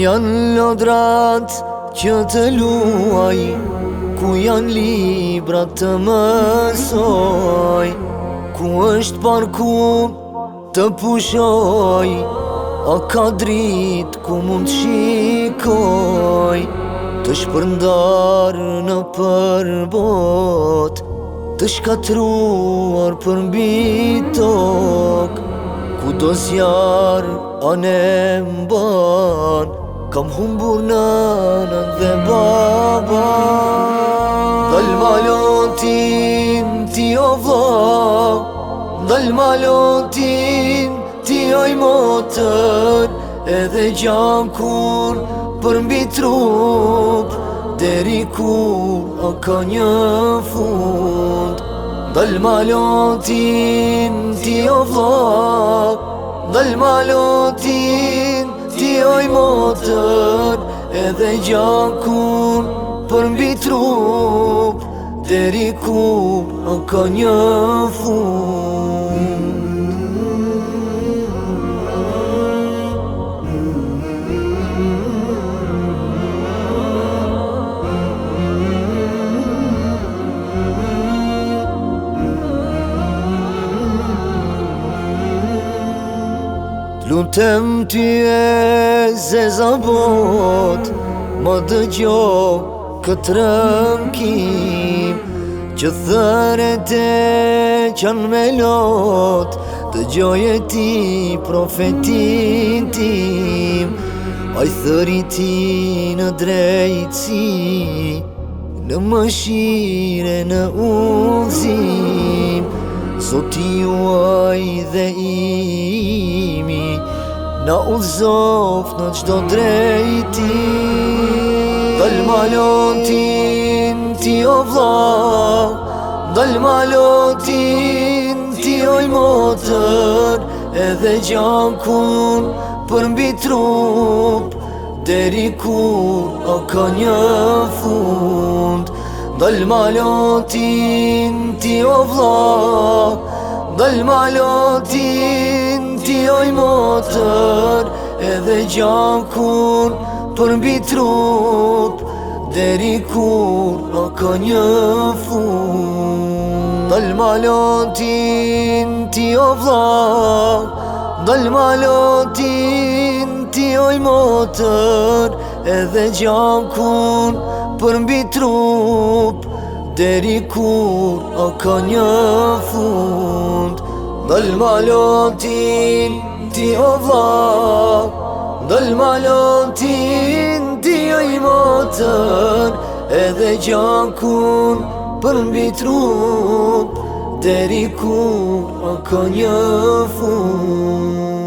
janë lodrat që të luaj Ku janë libra të mësoj Ku është parku të pushoj A ka drit ku mund të shikoj Të shpërndarë në përbot Të shkatruar për mbi tok Ku do zjarë anë mbanë Kam humbur nënën dhe baba Dëll malotin ti o vlog Dëll malotin ti o i motër Edhe gjam kur për mbi trup Deri kur o ka një fund Dëll malotin ti o vlog Dëll malotin Ti oj motër edhe gjakun për mbi trup Deri ku në ka një fun Lutem ty e zezabot Më dëgjo këtë rëmkim Që thëret e qanë me lot Dëgjo e ti profetin tim Aj thëri ti në drejtësi Në mëshire në unëzim Zoti juaj dhe imi, na uzof në qdo drejti. Ndëllë malotin ti o vla, ndëllë malotin ti oj motër, edhe gjankun për mbi trup, deri kur o ka një thup. Dal malotin ti o vla Dal malotin ti oj motër Edhe gjakur të nbitrut Deri kur në ka një fun Dal malotin ti o vla Dal malotin ti oj motër Edhe gjakun për mbi trup Deri kur o ka një fund Ndëll malotin ti o vlak Ndëll malotin ti oj motër Edhe gjakun për mbi trup Deri kur o ka një fund